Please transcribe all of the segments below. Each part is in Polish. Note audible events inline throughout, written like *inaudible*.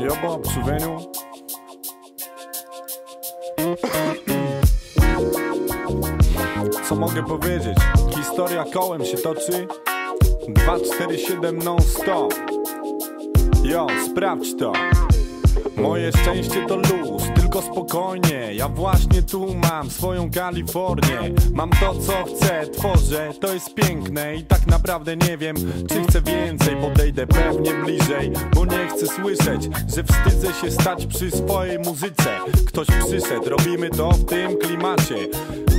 Jobo, psuwieniu Co mogę powiedzieć? Historia kołem się toczy. 247 non stop Jo, sprawdź to. Moje szczęście to luz, spokojnie Ja właśnie tu mam swoją Kalifornię. Mam to co chcę, tworzę, to jest piękne I tak naprawdę nie wiem, czy chcę więcej Podejdę pewnie bliżej, bo nie chcę słyszeć Że wstydzę się stać przy swojej muzyce. Ktoś przyszedł, robimy to w tym klimacie.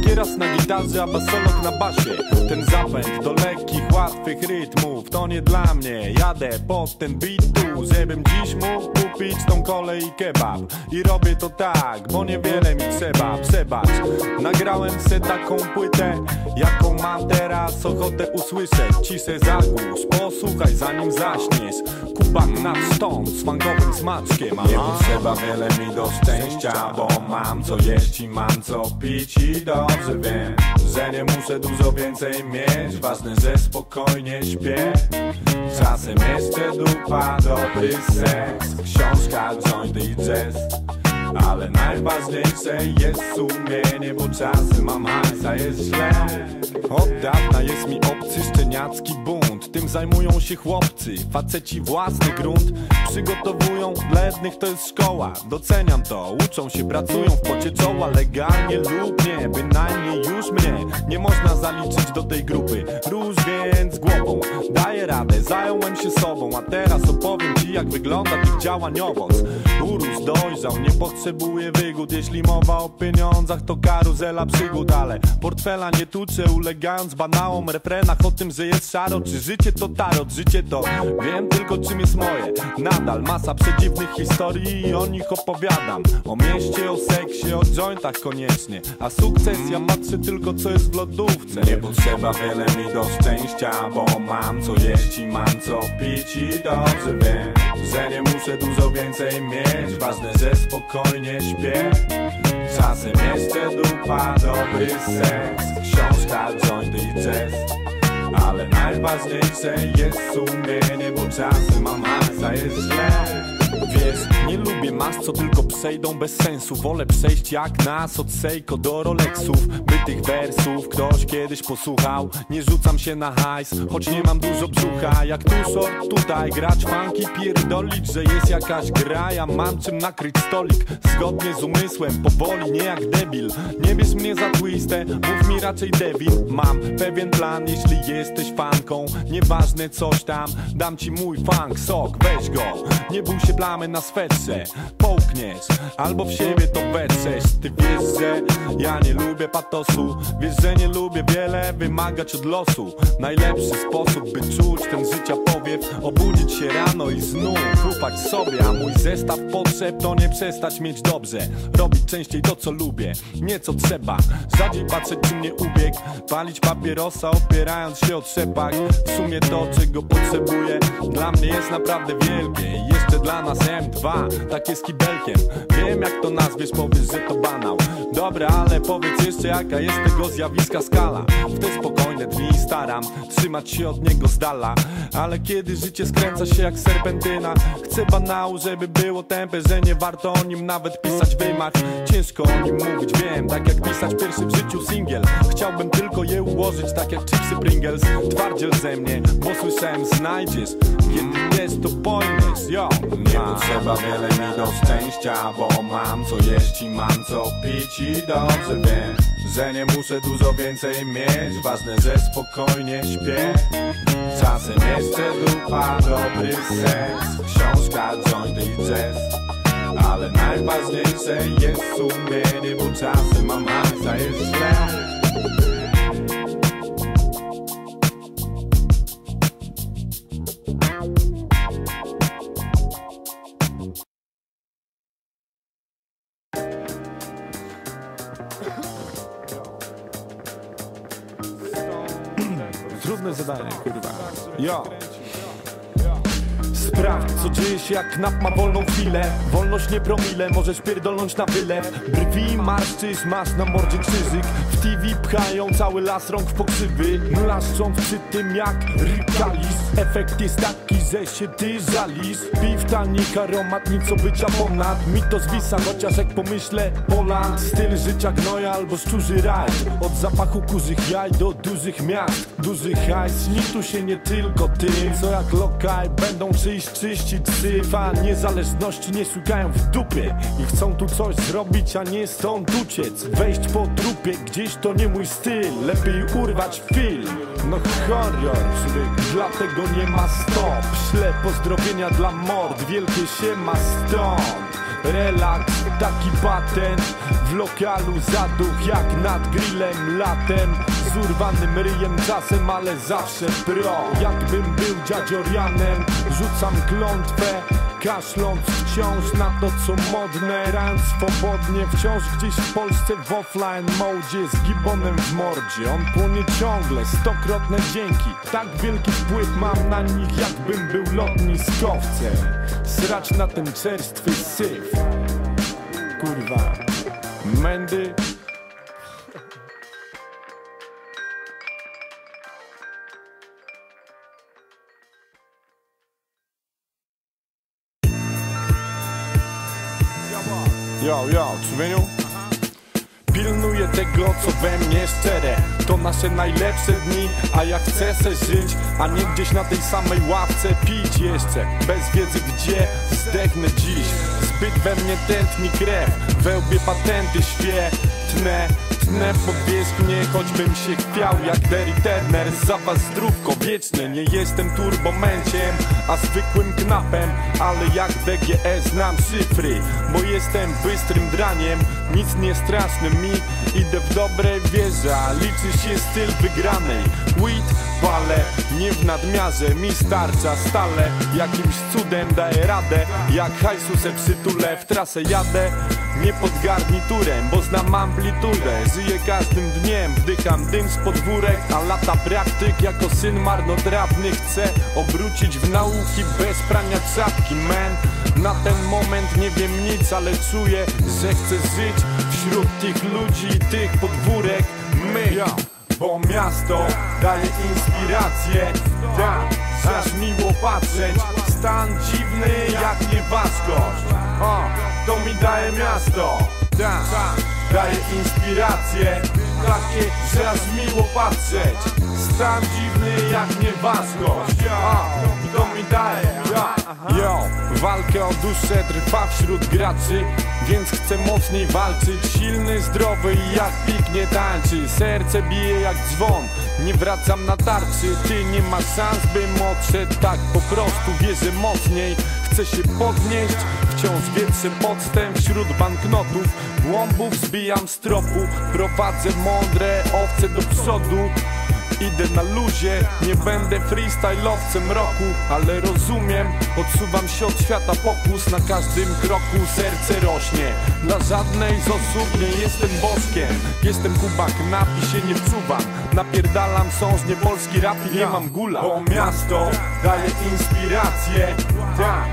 Kieras na gitarze, a basolog na basie. Ten zapęd do lekkich, łatwych rytmów To nie dla mnie, jadę pod ten beat tu Żebym dziś mógł kupić tą kolej i kebab. I robię to tak, bo niewiele mi trzeba. Przebacz, nagrałem se taką płytę Jaką mam teraz ochotę usłyszeć. Ci se zagłusz, posłuchaj zanim zaśniesz. Kubak na stąd z funkowym smaczkiem Nie potrzeba wiele mi do szczęścia Bo mam co jeść i mam co pić. I dobrze wiem, że nie muszę dużo więcej mieć. Ważne, że spokojnie śpię. Czasem jeszcze dupa, dobry seks Książka, joint i jazz ale najważniejsze jest sumienie, bo czasem mam hajsa, jest źle. Od dawna jest mi obcy szczeniacki bunt. Tym zajmują się chłopcy, faceci własny grunt. Przygotowują dla jednych to jest szkoła Doceniam to, uczą się, pracują w pocie czoła Legalnie lub nie, bynajmniej już mnie. Nie można zaliczyć do tej grupy Róż więc głową, daję radę Zająłem się sobą, a teraz opowiem ci jak wygląda tych działań owoc Urósł, dojrzał, nie potrzebuje wygód. Jeśli mowa o pieniądzach to karuzela przygód Ale portfela nie tuczę, ulegając banałom refrenach O tym, że jest szaro, czy życie to tarot? Życie to wiem tylko czym jest moje. Nadal masa przedziwnych historii i o nich opowiadam. O mieście, o seksie, o jointach koniecznie. A sukces ja patrzę tylko co jest w lodówce. Nie potrzeba wiele mi do szczęścia Bo mam co jeść i mam co pić I dobrze wiem, że nie muszę dużo więcej mieć. Ważne, że spokojnie śpię. Czasem jeszcze dupa, dobry seks. Książka, joint i jazz. Ale najważniejsze jest sumienie, bo czasem mam hajsa, jest źle Wiesz, nie lubię mas, co tylko przejdą bez sensu. Wolę przejść jak nas od Seiko do Rolexów. By tych wersów ktoś kiedyś posłuchał. Nie rzucam się na hajs, choć nie mam dużo brzucha. Jak tuszor tutaj grać funky pierdolić Że jest jakaś gra, ja mam czym nakryć stolik Zgodnie z umysłem, powoli, nie jak debil. Nie bierz mnie za twistę, mów mi raczej Devin. Mam pewien plan, jeśli jesteś fanką. Nieważne coś tam, dam ci mój funk. Sok Weź go, nie bój się plamy na swetrze Połkniesz, albo w siebie to wetrzesz Ty wiesz, że ja nie lubię patosu. Wiesz, że nie lubię wiele wymagać od losu. Najlepszy sposób, by czuć ten życia powiew. Obudzić się rano i znów ufać sobie. A mój zestaw potrzeb to nie przestać mieć dobrze. Robić częściej to, co lubię, nie co trzeba. Rzadziej patrzeć, czy mnie ubiegł. Palić papierosa, opierając się o trzepak. W sumie to, czego potrzebuję Dla mnie jest naprawdę wielkie. Jeszcze dla nas M2, takie z kibelkiem. Wiem jak to nazwiesz, powiesz, że to banał. Dobra, ale powiedz jeszcze jaka jest tego zjawiska skala. W te spokojne dni staram trzymać się od niego z dala. Ale kiedy życie skręca się jak serpentyna Chcę banału, żeby było tępe, że nie warto o nim nawet pisać wymach. Ciężko o nim mówić, wiem, tak jak pisać pierwszy w życiu singiel. Chciałbym tylko je ułożyć tak jak chipsy Pringles. Twardziel ze mnie, bo słyszałem znajdziesz. Kiedy jest to pojmiesz, yo Nie potrzeba wiele mi do szczęścia Bo mam co jeść i mam co pić I dobrze wiem, że nie muszę dużo więcej mieć. Ważne, że spokojnie śpię. Czasem jeszcze dupa, dobry seks Książka, joint i jazz. Ale najważniejsze jest sumienie, bo czasem mam hajsa, jest źle knap ma wolną chwilę Wolność nie promile, możesz pierdolnąć na wylew Brwi marszczysz, masz na mordzie krzyżyk. W TV pchają cały las rąk w pokrzywy. Mlaszcząc przy tym jak rykalis Efekt jest taki, że się ty żalisz Piw tanik, aromat, nic bycia ponad. Mi to zwisa, chociaż jak pomyślę Poland, styl życia gnoja albo szczurzy raj. Od zapachu kurzych jaj do dużych miast Duży hajs, śni tu się nie tylko tym Co jak lokaj będą przyjść czyścić syf A niezależności nie szukają w dupie I chcą tu coś zrobić, a nie stąd uciec. Wejść po trupie, gdzieś to nie mój styl. Lepiej urwać film. No horror, dlatego nie ma stop Śle pozdrowienia dla mord, wielkie się ma stąd. Relaks, taki patent W lokalu zaduch jak nad grillem latem Z urwanym ryjem czasem, ale zawsze pro Jakbym był dziadziorianem Rzucam klątwę Kaszląc wciąż na to co modne. Rant swobodnie wciąż gdzieś w Polsce w offline modzie Z gibonem w mordzie. On płonie ciągle, stokrotne dzięki. Tak wielki wpływ mam na nich jakbym był lotniskowcem. Srać na ten czerstwy syf. Kurwa. Mędy Yo, yo, człowieniu Pilnuję tego, co we mnie szczere. To nasze najlepsze dni A jak chcę se żyć A nie gdzieś na tej samej ławce pić jeszcze. Bez wiedzy gdzie zdechnę dziś. Zbyt we mnie tętni krew Wełbie patenty świetne Tnę powierzchnię, choćbym się chwiał jak Derry Turner. Za was zdrówko wieczne, nie jestem turbomęciem A zwykłym knapem, ale jak DGE znam szyfry Bo jestem bystrym draniem, nic nie straszne mi Idę w dobrej wierze, liczy się styl wygranej. Weed palę, nie w nadmiarze Mi starcza stale, jakimś cudem daję radę Jak hajsu se przytulę, w trasę jadę Nie pod garniturem, bo znam amplitudę. Żyję każdym dniem, wdycham dym z podwórek A lata praktyk jako syn marnotrawny Chcę obrócić w nauki bez prania czapki, man. Na ten moment nie wiem nic, ale czuję, że chcę żyć Wśród tych ludzi i tych podwórek. My bo miasto daje inspirację. Tak, aż miło patrzeć. Stan dziwny jak nieważkość o, To mi daje miasto. Tak, daje inspirację. Takie, że aż miło patrzeć. Stan dziwny jak nieważkość o, To mi daje. Yo, walkę o duszę trwa wśród graczy Więc chcę mocniej walczyć. Silny, zdrowy i jak piknie tańczy. Serce bije jak dzwon. Nie wracam na tarczy. Ty nie masz szans, bym odszedł Tak po prostu. Wierzę mocniej Chcę się podnieść. Wciąż większy podstęp wśród banknotów. Głąbów zbijam z tropu. Prowadzę mądre owce do przodu. Idę na luzie, nie będę freestylowcem roku Ale rozumiem, odsuwam się od świata pokus Na każdym kroku. Serce rośnie. Dla żadnej z osób nie jestem boskiem. Jestem kubak, napi się nie wczuwam. Napierdalam sąż, nie polski rap i nie mam gula. Bo miasto daje inspirację Tak,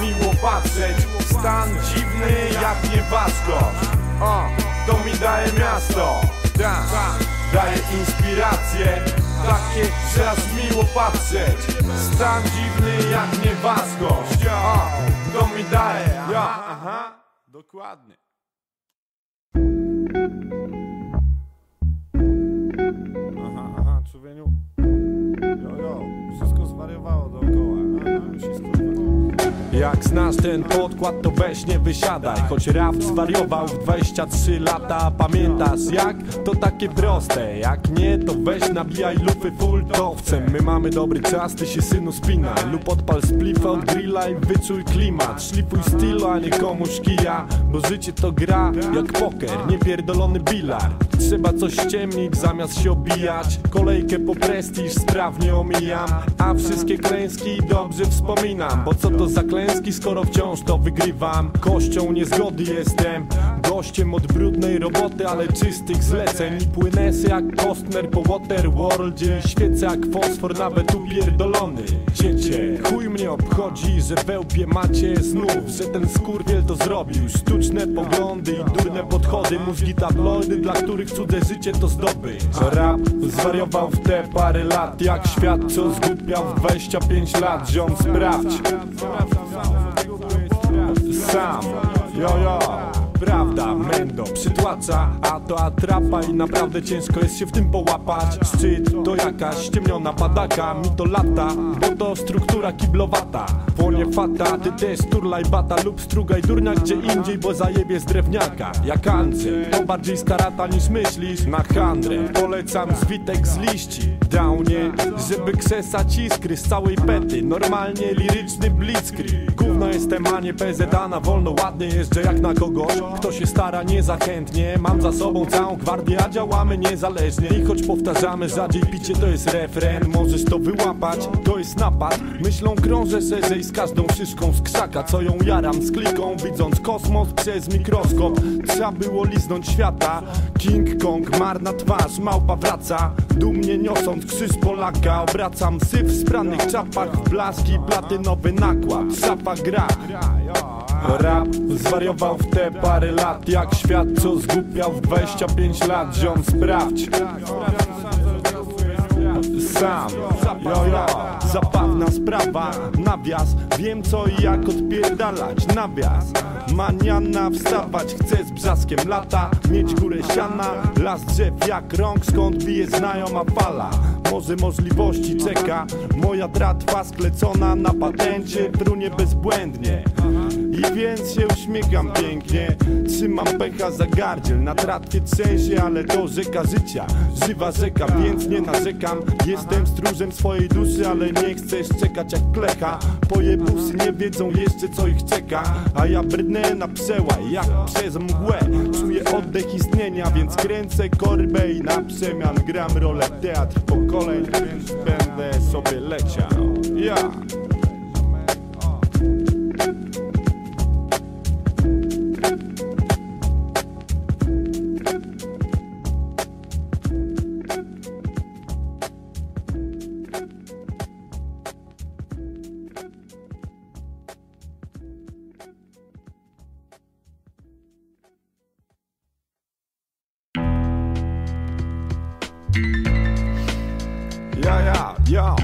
miło patrzeć. Stan dziwny jak nieważkość o, To mi daje miasto. Daje inspirację. Takie, że miło patrzeć. Stan dziwny jak nieważkość o, To mi daje. Ja. Aha, dokładnie jak znasz ten podkład, to weź nie wysiadaj. Choć Raft zwariował w 23 lata Pamiętasz jak? To takie proste? Jak nie, to weź nabijaj lufy fultowcem My mamy dobry czas, ty się synu spinaj. Lub odpal splifa od grilla i wyczuj klimat. Szlifuj stylu, a nie komuś kija Bo życie to gra jak poker, niepierdolony bilar. Trzeba coś ściemnić zamiast się obijać. Kolejkę po prestiż sprawnie omijam A wszystkie klęski dobrze wspominam. Bo co to za klęski, skoro wciąż to wygrywam Kością niezgody jestem gościem od brudnej roboty, ale czystych zleceń. I płynę se jak Kostner po Waterworldzie I jak fosfor nawet upierdolony. Dziecię, chuj mnie obchodzi, że wełbie macie znów Że ten skurwiel to zrobił. Sztuczne poglądy i durne podchody Mózgi tabloidy, dla których cudze życie to zdobyć Rap zwariował w te parę lat Jak świat, co zgłupiał w 25 lat. Ziom sprawdź. Sam, jo jo Prawda, mendo, przytłacza A to atrapa i naprawdę ciężko jest się w tym połapać. Szczyt to jakaś ściemniona padaka Mi to lata, bo to struktura kiblowata. Płonie fata, ty też turlaj bata Lub strugaj durnia gdzie indziej, bo zajebie z drewniaka. Jak Andrzej, to bardziej starata niż myślisz. Na handrę, polecam zwitek z liści. Downie, żeby krzesać iskry z całej pety. Normalnie liryczny blitzkrieg. Gówno jestem, a nie PZ, a na wolno ładnie jeżdżę jak na kogoś Kto się stara niezachętnie Mam za sobą całą gwardię, a działamy niezależnie. I choć powtarzamy rzadziej, picie to jest refren. Możesz to wyłapać, to jest napad. Myślą krążę szerzej z każdą szyszką z krzaka Co ją jaram z kliką, widząc kosmos przez mikroskop Trzeba było liznąć świata. King Kong, marna twarz, małpa wraca. Dumnie niosąc krzyż Polaka Obracam syf w spranych czapach. W blaski, platynowy nakład Szafa gra Rap zwariował w te parę lat Jak świat co zgłupiał w 25 lat. Ziom sprawdź. Sam. Jo, jo, zabawna sprawa Nawias, wiem co i jak odpierdalać Nawias, maniana wstawać Chcę z brzaskiem lata Mieć górę siana. Las drzew jak rąk Skąd bije znajoma fala. Może możliwości czeka Moja tratwa sklecona na patencie Brunie bezbłędnie i więc się uśmiecham pięknie. Trzymam pecha za gardziel. Na tratwie trzęsie, ale to rzeka życia. Żywa rzeka, więc nie narzekam. Jestem stróżem swojej duszy, ale nie chcesz czekać jak klecha. Pojebusy nie wiedzą jeszcze co ich czeka. A ja brnę na przełaj jak przez mgłę. Czuję oddech istnienia, więc kręcę korbę I na przemian gram rolę teatr pokoleń Więc będę sobie leciał. Ja Ja, ja, ja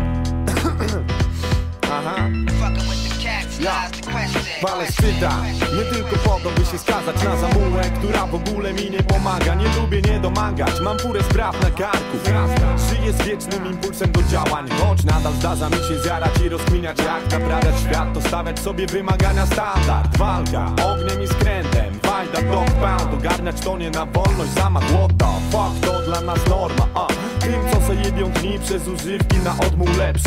Aha Fucking with the cats, Ja. lies the question. Palestyna Nie tylko po to, by się skazać na zamułę Która w ogóle mi nie pomaga. Nie lubię nie domagać, mam furę spraw na karku. Żyję z wiecznym impulsem do działań. Choć nadal zdarza mi się zjarać i rozkminiać Jak naprawiać świat, to stawiać sobie wymagania standard. Walka, ogniem i skrętem. Wajda, dog pound, ogarniać to nie na wolność. Zamach, the fuck, to dla nas norma. A. Tym, co se jebią dni przez używki Na odmół lep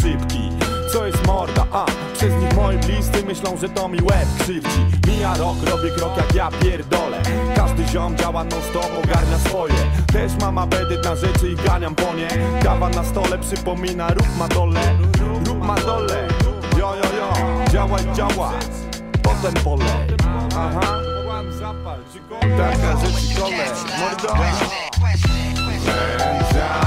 co jest morda, a Przez nich moi bliscy myślą, że to mi łeb krzywdzi. Mija rok, robię krok jak ja pierdolę. Każdy ziom działa non stop, ogarnia swoje. Też mam apetyt na rzeczy i ganiam po nie. Kawa na stole przypomina, rób ma dole. Rób ma dole, jo jo jo. Działaj, działa, potem polej Aha. Taka rzecz kolej, mordo. Wędzarni,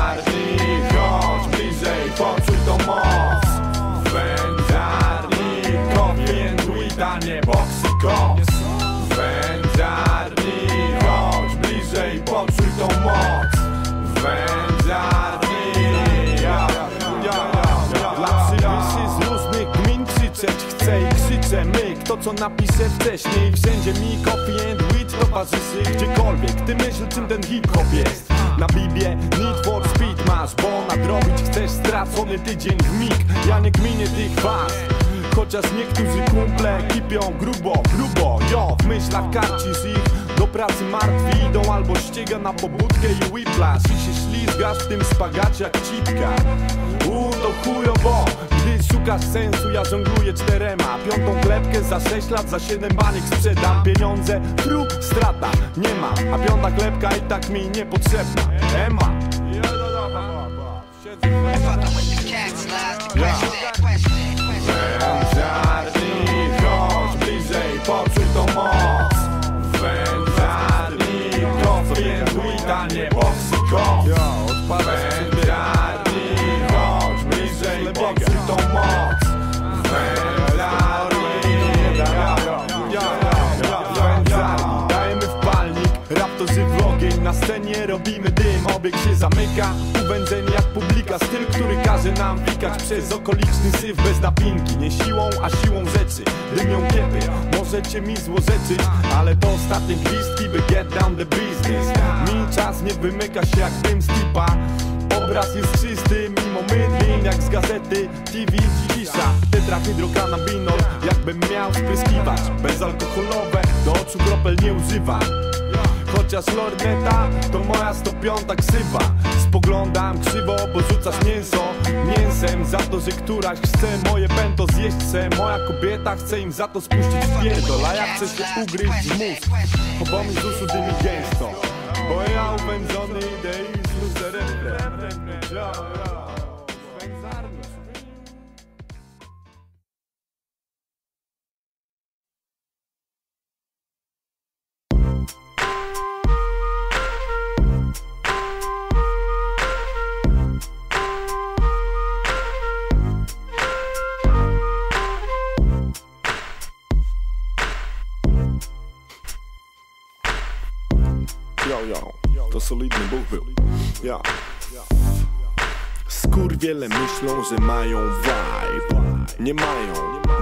co napisze wcześniej, wszędzie mi coffee and weed towarzyszy gdziekolwiek Ty myśl czym ten hip-hop jest. Na Bibie Need for Speed masz, bo nadrobić chcesz stracony tydzień w mig. Ja nie gminię tych was. Chociaż niektórzy kumple kipią grubo, grubo. Jo, w myślach karcisz ich. Do pracy martwi idą albo ściega na pobudkę i whiplash. I się ślizgasz w tym spagacie jak cipka. U, to chujowo szukasz sensu, ja żongluję czterema. Piątą klepkę za 6 lat, za 7 baniek sprzedam. Pieniądze, tru, strata, nie ma. A piąta klepka i tak mi niepotrzebna. Ema robimy dym Obieg się zamyka, uwędzeni jak publika Styl, który każe nam wikać przez okoliczny syf Bez napinki, nie siłą, a siłą rzeczy. Dymią kiepy, możecie mi złorzeczyć Ale to ostatnie gwizdki, by get down the business. Mi czas nie wymyka się jak dym z Obraz jest czysty, mimo mydlin Jak z gazety, TV, cisza Tetrahydrokanabinol, jakbym miał spryskiwać. Bezalkoholowe, do oczu kropel nie używam Chociaż lorneta to moja 105 ksywa Spoglądam krzywo, bo rzucasz mięso. Mięsem za to, że któraś chce moje bento zjeść. Chce Moja kobieta chce im za to spuścić pierdol A ja chcę się ugryźć w mózg. Bo mi z uszu dymi gęsto. Bo ja upędzony Skurwiele myślą, że mają vibe. Nie mają,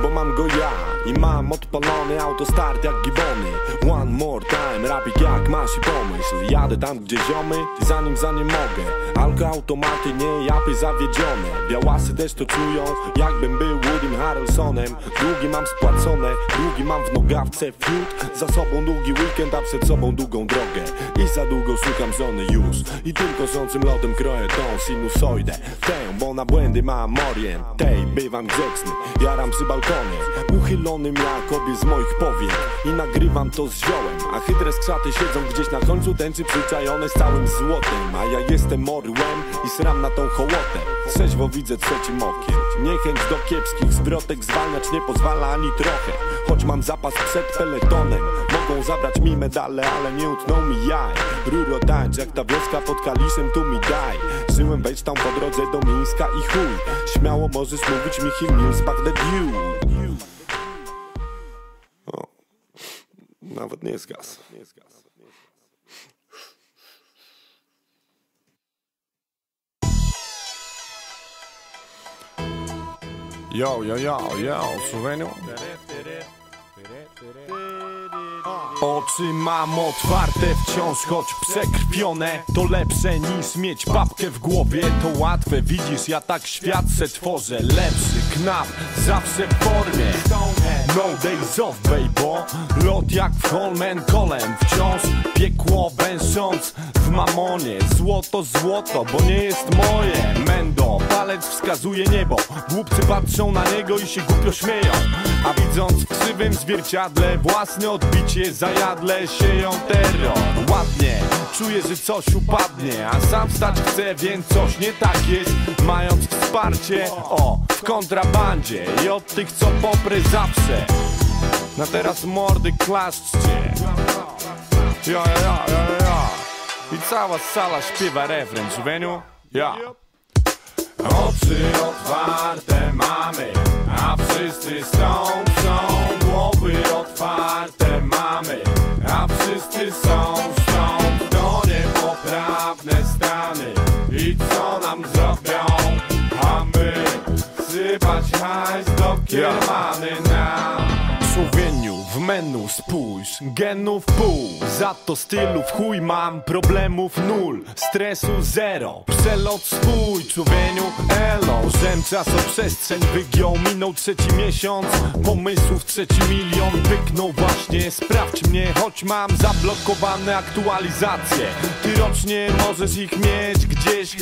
bo mam go ja I mam odpalony autostart jak gibony. One more time, rapik jak masz i pomyśl. Jadę tam gdzie ziomy, zanim za nie mogę Alko automaty, nie japy zawiedzione. Białasy też to czują, jakbym był Woodym Harrelsonem. Długi mam spłacone, długi mam w nogawce fiut. Za sobą długi weekend, a przed sobą długą drogę. I za długo szukam żony już. I tym koszącym lotem kroję tą sinusoidę. Tę, bo na błędy mam orient Tej, bywam grzeczny, jaram przy balkonie. Uchylonym jak obie z moich powiek. I nagrywam to z ziołem A chytre skrzaty siedzą gdzieś na końcu tęczy Przyczajone z całym złotem. A ja jestem orłem i sram na tą hołotę. Trzeźwo widzę trzecim okiem. Niechęć do kiepskich zwrotek zwalniać nie pozwala ani trochę. Choć mam zapas przed peletonem Mogą zabrać mi medale, ale nie utną mi jaj. Ruro tańcz jak ta wioska pod kaliszem tu mi daj. Żyłem wejść tam po drodze do Mińska i chuj. Śmiało możesz mówić mi him news back the dew Nawet nie jest gaz Nie jest gaz Yo, yo, yo, yo, Słoweniu Oczy mam otwarte wciąż, choć przekrwione. To lepsze niż mieć papkę w głowie. To łatwe, widzisz, ja tak świat se tworzę. Lepszy knap, zawsze w formie. No days off, baby Lot jak w Holmen Wciąż piekło węsząc w mamonie. Złoto, złoto, bo nie jest moje. Mendo, palec wskazuje niebo. Głupcy patrzą na niego i się głupio śmieją A widząc w krzywym zwierciadle Własne odbicie zajadle sieją terror Ładnie, czuję, że coś upadnie A sam stać chcę, więc coś nie tak jest Mając wsparcie, o, w kontrabandzie I od tych, co poprę zawsze. Na teraz mordy klaszczcie Ja, ja, ja, ja, I cała sala śpiewa refren, żywieniu? Ja. Oczy otwarte mamy, a wszyscy są, są Głowy otwarte mamy, a wszyscy są, są To niepoprawne stany i co nam zrobią? A my sypać hajs do kiermany nam Słowieniu w menu spójrz, genów pół. Za to stylu w chuj mam, problemów nul. Stresu zero, przelot swój Człowieniu elo, żem czasoprzestrzeń wygiął Minął trzeci miesiąc, pomysłów trzeci milion Pyknął właśnie, sprawdź mnie Choć mam zablokowane aktualizacje. Ty rocznie możesz ich mieć gdzieś.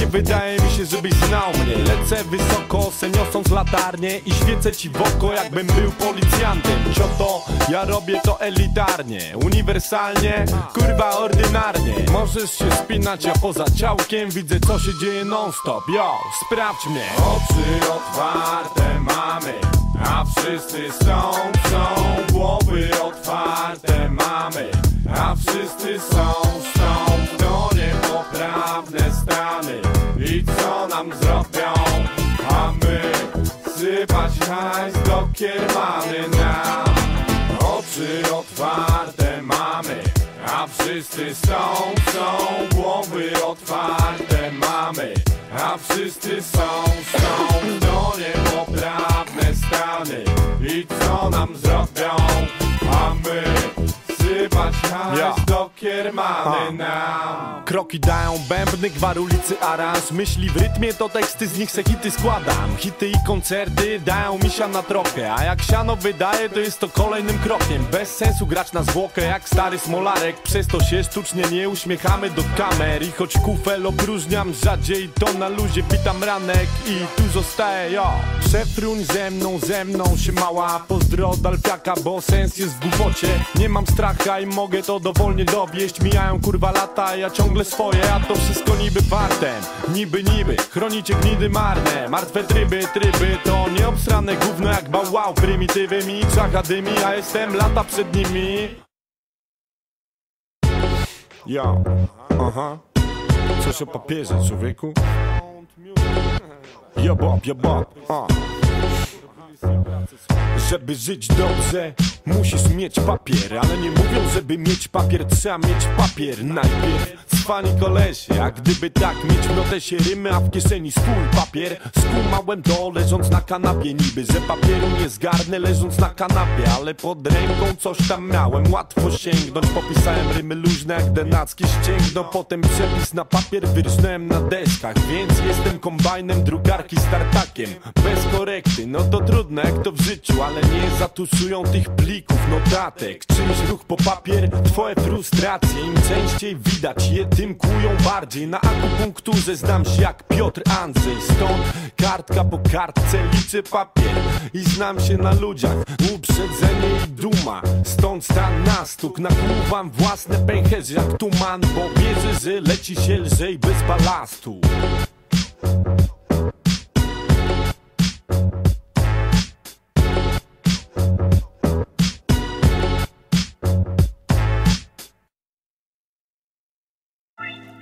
Nie wydaje mi się, żebyś znał mnie. Lecę wysoko, seniosąc latarnię I świecę ci w oko, jakbym był policjantem. Cioto, ja robię to elitarnie Uniwersalnie, kurwa ordynarnie. Możesz się spinać, a poza ciałkiem Widzę co się dzieje non stop Yo, sprawdź mnie. Oczy otwarte mamy A wszyscy są, są. Głowy otwarte mamy A wszyscy są, są. To niepoprawne stany. I co nam my sypać hajs do kiermany nam Oczy otwarte mamy A wszyscy są, są. Głowy otwarte mamy A wszyscy są, są. To niepoprawne stany I co nam zrobią? A my sypać hajs Ja. do kiermany nam. Kroki dają bębny, gwar ulicy aranż Myśli w rytmie, to teksty z nich se hity składam. Hity i koncerty dają mi siana trochę A jak siano wydaje, to jest to kolejnym krokiem. Bez sensu grać na zwłokę jak stary smolarek. Przez to się sztucznie nie uśmiechamy do kamer. I choć kufel opróżniam rzadziej, to na luzie witam ranek. I tu zostaję ja Przefruń ze mną, ze mną się mała. Pozdro od Alfiaka, bo sens jest w głupocie. Nie mam stracha i mogę to dowolnie dowieść. Mijają kurwa lata, ja ciągle swoje A to wszystko niby wartem, niby niby Chronicie gnidy marne, martwe tryby, tryby To nieobsrane gówno jak bałwał Prymitywy mi, czacha dymi, a jestem lata przed nimi. Ja, aha. Coś o papierze, człowieku? Jobob, jobob, a żeby żyć dobrze, musisz mieć papier Ale nie mówią, żeby mieć papier, trzeba mieć papier. Najpierw cwani kolesie, a gdyby tak mieć w notesie rymy A w kieszeni swój papier. Skumałem to leżąc na kanapie Niby, że papieru nie zgarnę leżąc na kanapie Ale pod ręką coś tam miałem, łatwo sięgnąć Popisałem rymy luźne jak denacki ścięgno. Potem przepis na papier wyrżnąłem na deskach Więc jestem kombajnem drukarki startakiem Bez korekty, no to trudno jak to w życiu Ale nie zatuszują tych plików, notatek. Czymś ruch po papier, twoje frustracje Im częściej widać je, tym kłują bardziej. Na akupunkturze znam się jak Piotr Andrzej Stąd kartka po kartce liczę papier. I znam się na ludziach, uprzedzenie i duma. Stąd stan na stuk, nakłuwam własne pęcherze jak tuman Bo wierzę, że leci się lżej bez balastu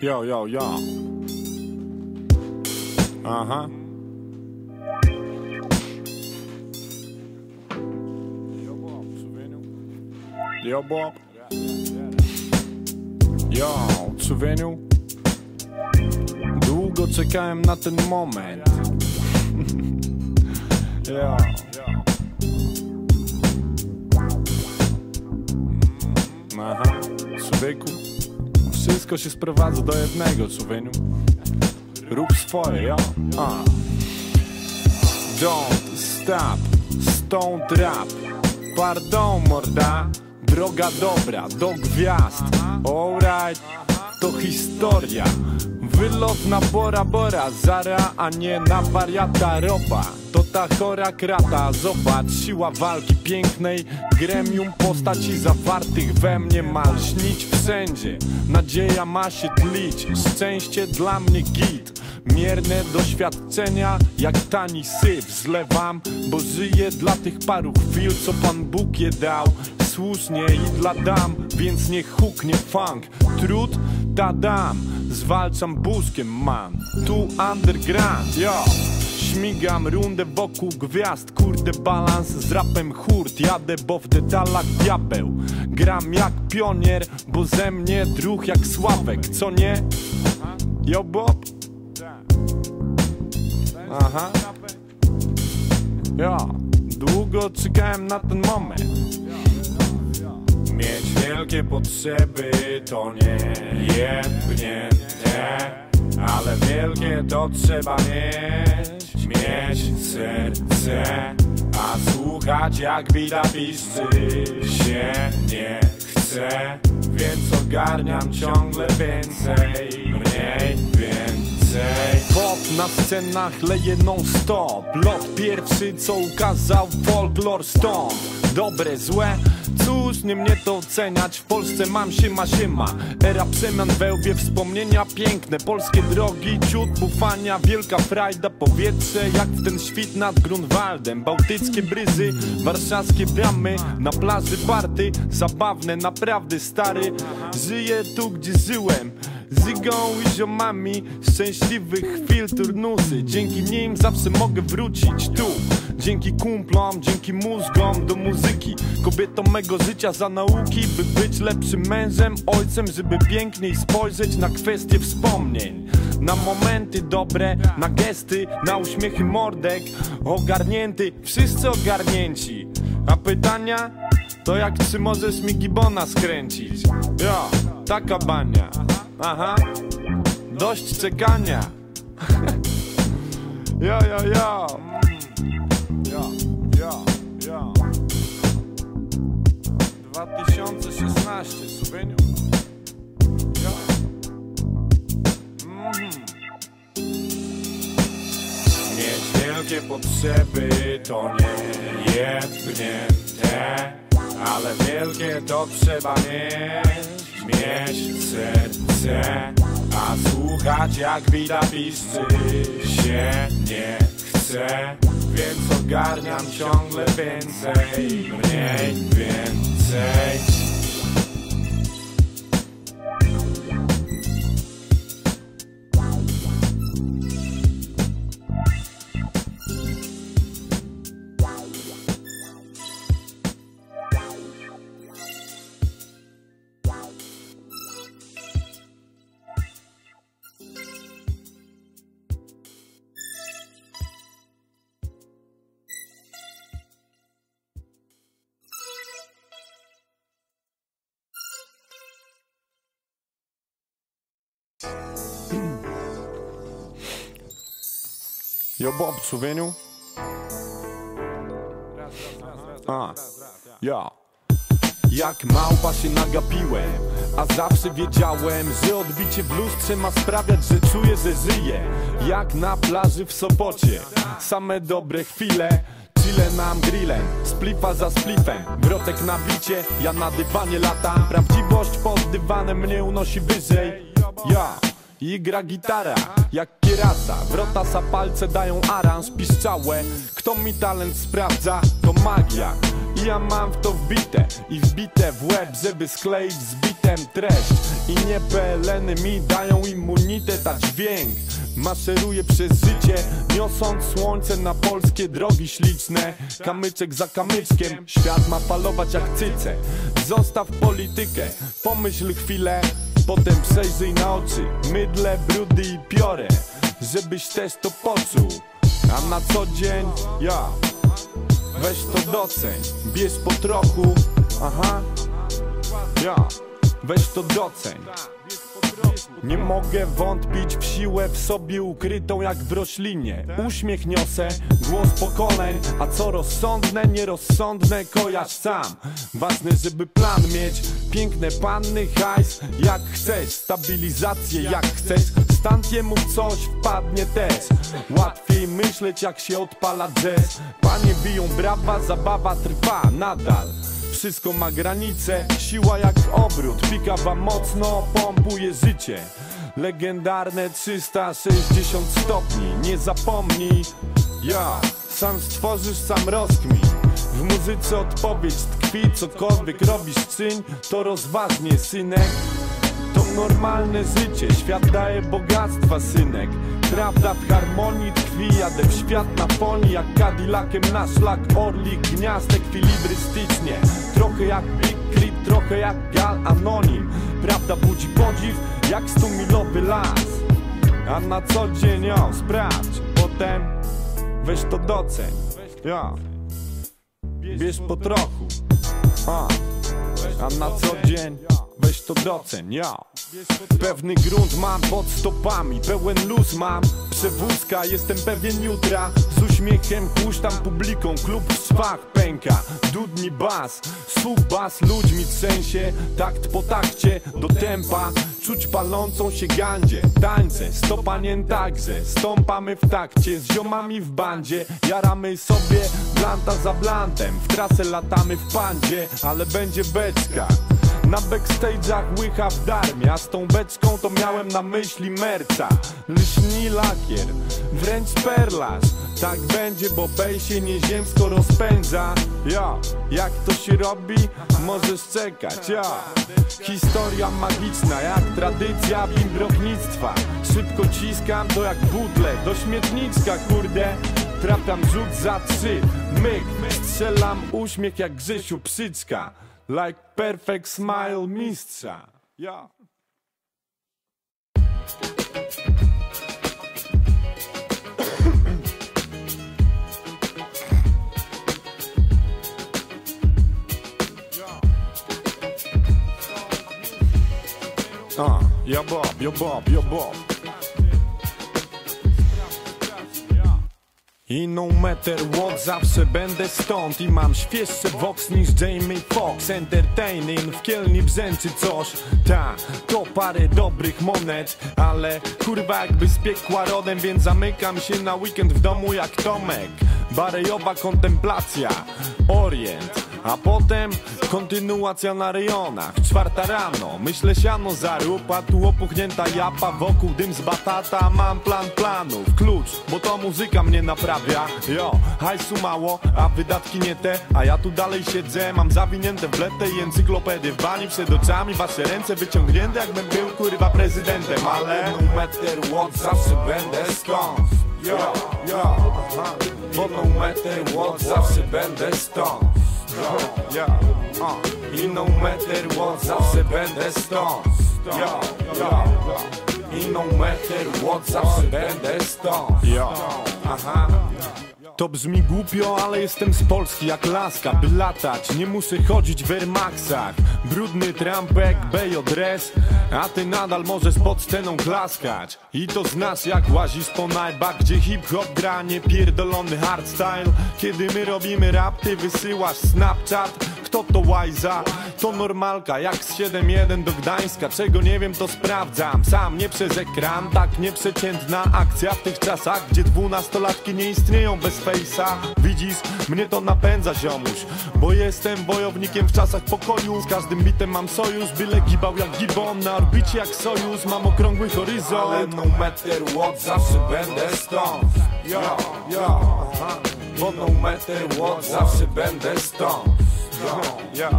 Yo, yo, uh-huh. yo. Aha. Yo, Bob. Yo, Człowieniu. Długo czekałem na ten moment. *laughs* Yo. Mm-hmm. Aha, człowieku. Wszystko się sprowadza do jednego, człowieniu. Rób swoje. A. Don't stop, stąd rap. Pardon, morda. Droga dobra, do gwiazd. Alright, to historia. Wylot na Bora Bora, Zara, a nie na wariata ropa. To chora krata, zobacz, siła walki pięknej. Gremium postaci zawartych we mnie mal śnić wszędzie. Nadzieja ma się tlić, szczęście dla mnie git. Mierne doświadczenia jak tani syf. Zlewam Bo żyję dla tych paru chwil, co Pan Bóg je dał. Słusznie i dla dam, więc niech huknie funk. Trud, ta dam, zwalczam buzkiem man Tu underground, yo Śmigam rundę wokół gwiazd. Kurde balans z rapem hurt. Jadę, bo w detalach diabeł. Gram jak pionier, bo ze mnie druh jak Sławek. Co nie? Yo Bob? Aha. Ja, długo czekałem na ten moment. Mieć wielkie potrzeby to nie jebnięte Ale wielkie to trzeba mieć. Mieć serce A słuchać jak bida piszczy. Się nie chce Więc ogarniam ciągle więcej. Mniej Pop na scenach leje non stop Lot pierwszy co ukazał folklor stąd. Dobre, złe, cóż nie mnie to oceniać. W Polsce mam się ma się ma Era przemian wełbie, wspomnienia piękne. Polskie drogi, ciut bufania Wielka frajda, powietrze Jak w ten świt nad Grunwaldem. Bałtyckie bryzy, warszawskie bramy. Na plaży party, zabawne naprawdę stary. Żyję tu gdzie żyłem z Igą i ziomami Szczęśliwych chwil turnusy. Dzięki nim zawsze mogę wrócić tu. Dzięki kumplom, dzięki mózgom do muzyki. Kobietom mego życia za nauki By być lepszym mężem, ojcem Żeby piękniej spojrzeć na kwestie wspomnień. Na momenty dobre, na gesty, na uśmiechy mordek Ogarnięty, wszyscy ogarnięci. A pytania? To jak czy możesz mi gibona skręcić? Jo, taka bania. Aha, dość czekania. Jo, jo, jo Jo, jo, jo 2016, Subieniu Jo Mhm. Mieć wielkie potrzeby to nie jebnięte Ale wielkie to trzeba mieć Mieć serce A słuchać jak bida piszczy się nie chce. Więc ogarniam ciągle więcej Mniej więcej Jo Bob, Subieniu A, ja. Jak małpa się nagapiłem A zawsze wiedziałem, że odbicie w lustrze ma sprawiać, że czuję, że żyję. Jak na plaży w Sopocie Same dobre chwile. Chile nam grillem, splifa za splifem. Wrotek na bicie, ja na dywanie latam. Prawdziwość pod dywanem mnie unosi wyżej. Ja i gra gitara, jak kierasa. Wrotasa palce dają aranż, piszczałe Kto mi talent sprawdza, to magia. I ja mam w to wbite I wbite w łeb, żeby skleić z bitem treść. I nie peleny mi dają immunitet, a dźwięk Maszeruje przez życie, niosąc słońce na polskie drogi śliczne. Kamyczek za kamyczkiem, świat ma falować jak cyce. Zostaw politykę, pomyśl chwilę Potem przejrzyj na oczy, mydle, brudy i piorę Żebyś też to poczuł. A na co dzień, ja Weź to doceń, bierz po trochu Aha, ja Weź to doceń nie mogę wątpić w siłę w sobie ukrytą jak w roślinie. Uśmiech niosę, głos pokoleń A co rozsądne, nierozsądne kojarz sam. Ważne, żeby plan mieć Piękne panny, hajs jak chcesz Stabilizację jak chcesz. Stantiemu w coś wpadnie też. Łatwiej myśleć jak się odpala jazz Panie biją brawa, zabawa trwa nadal wszystko ma granice, siła jak obrót Pikawa mocno pompuje życie. Legendarne 360 stopni Nie zapomnij. Ja, sam stworzysz, sam rozkmin. W muzyce odpowiedź tkwi Cokolwiek robisz, czyń To rozważnie, synek normalne życie, świat daje bogactwa, synek. Prawda w harmonii tkwi, jadę w świat na foni Jak Cadillacem na szlak orlik, gniazdek filibrystycznie. Trochę jak Big Crit, trochę jak Gal Anonim. Prawda budzi podziw, jak stumilowy las. A na co dzień ją sprawdź, potem weź to doceń. Ja, bierz po trochu. A, a na co dzień weź to doceń, ja Pewny grunt mam pod stopami, pełen luz mam. Przewózka, jestem pewien jutra. Z uśmiechem puszczam publiką, klub w szwach pęka. Dudni bas, słuch bas ludźmi trzęsie. Takt po takcie, do tempa. Czuć palącą się gandzie Tańce, stopanien także Stąpamy w takcie, z ziomami w bandzie Jaramy sobie blanta za blantem. W trasę latamy w pandzie, ale będzie beczka na backstage'ach łycha w darmie A z tą beczką to miałem na myśli merca. Lśni lakier, wręcz perlarz. Tak będzie, bo bej się nieziemsko rozpędza Ja, jak to się robi? Możesz czekać, ja Historia magiczna, jak tradycja bimbrownictwa Szybko ciskam, to jak budle Do śmietniczka, kurde. Trafiam rzut za trzy. Myk, strzelam uśmiech jak Grzesiu Psyczka Like perfect smile mistrza Ja A, ja Bob, ja Bob, ja Bob. I no matter what, zawsze będę stąd I mam świeższy vox niż Jamie Foxx. Entertaining, w kielni brzęczy coś. Ta, to parę dobrych monet Ale kurwa jakby z piekła rodem Więc zamykam się na weekend w domu jak Tomek. Barejowa kontemplacja, orient a potem kontynuacja na rejonach. Czwarta rano, myślę siano zarupa Tu opuchnięta japa, wokół dym z batata. Mam plan planów, klucz, bo to muzyka mnie naprawia. Jo, hajsu mało, a wydatki nie te. A ja tu dalej siedzę, mam zawinięte w letę I encyklopedię. W bani przed oczami Wasze ręce wyciągnięte jakbym był kurwa prezydentem. Ale matter what, zawsze będę stąd. Yo, yo, aha. Bo matter what, zawsze będę stąd ja, uh. I no matter what, zawsze będę stąd ja, ja, I no matter what, zawsze będę stąd ja. Aha to brzmi głupio, ale jestem z Polski jak laska By latać, nie muszę chodzić w Airmaxach Brudny trampek, bejo dres A ty nadal możesz pod sceną klaskać. I to znasz jak łazisz po najbach Gdzie hip-hop gra, nie pierdolony hardstyle. Kiedy my robimy rap, ty wysyłasz Snapchat Kto to łajza? To normalka, jak z 7-1 do Gdańska. Czego nie wiem to sprawdzam. Sam, nie przez ekran, tak nieprzeciętna akcja W tych czasach, gdzie dwunastolatki nie istnieją bez fejsa. Widzisz, mnie to napędza ziomuś Bo jestem wojownikiem w czasach pokoju. Z każdym bitem mam sojusz, byle gibał jak gibon. Na orbicie jak sojusz, mam okrągły horyzont. Ale no matter what, zawsze będę stąd. Yo, yo, aha Bo no matter what, zawsze będę stąd Yo, yo,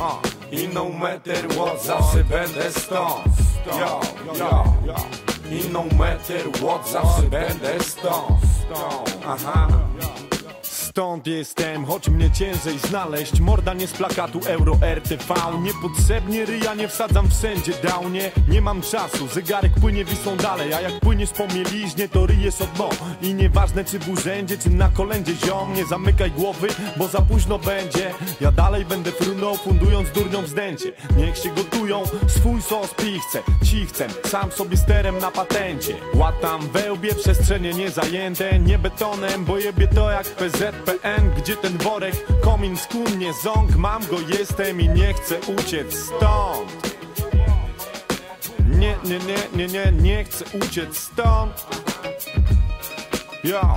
uh. I no matter what, zawsze będę stąd Yo, yo, yo I no matter what, zawsze będę stąd Aha Stąd jestem, choć mnie ciężej znaleźć. Morda nie z plakatu Euro RTV Niepotrzebnie ryja nie wsadzam wszędzie downie. Nie mam czasu, zegarek płynie wisą dalej. A jak płyniesz po mieliźnie, to ryjesz od dno. I nieważne czy w urzędzie, czy na kolędzie ziom Nie zamykaj głowy, bo za późno będzie. Ja dalej będę frunął, fundując durnią wzdęcie. Niech się gotują, swój sos pichcę Cichcem, sam sobie sterem na patencie. Łatam wełbie, przestrzenie niezajęte Nie betonem, bo jebie to jak PZ PN, gdzie ten worek? Komin skłonnie ząg, mam go, jestem i nie chcę uciec stąd. Nie, nie, nie, nie, nie, nie chcę uciec stąd. Yo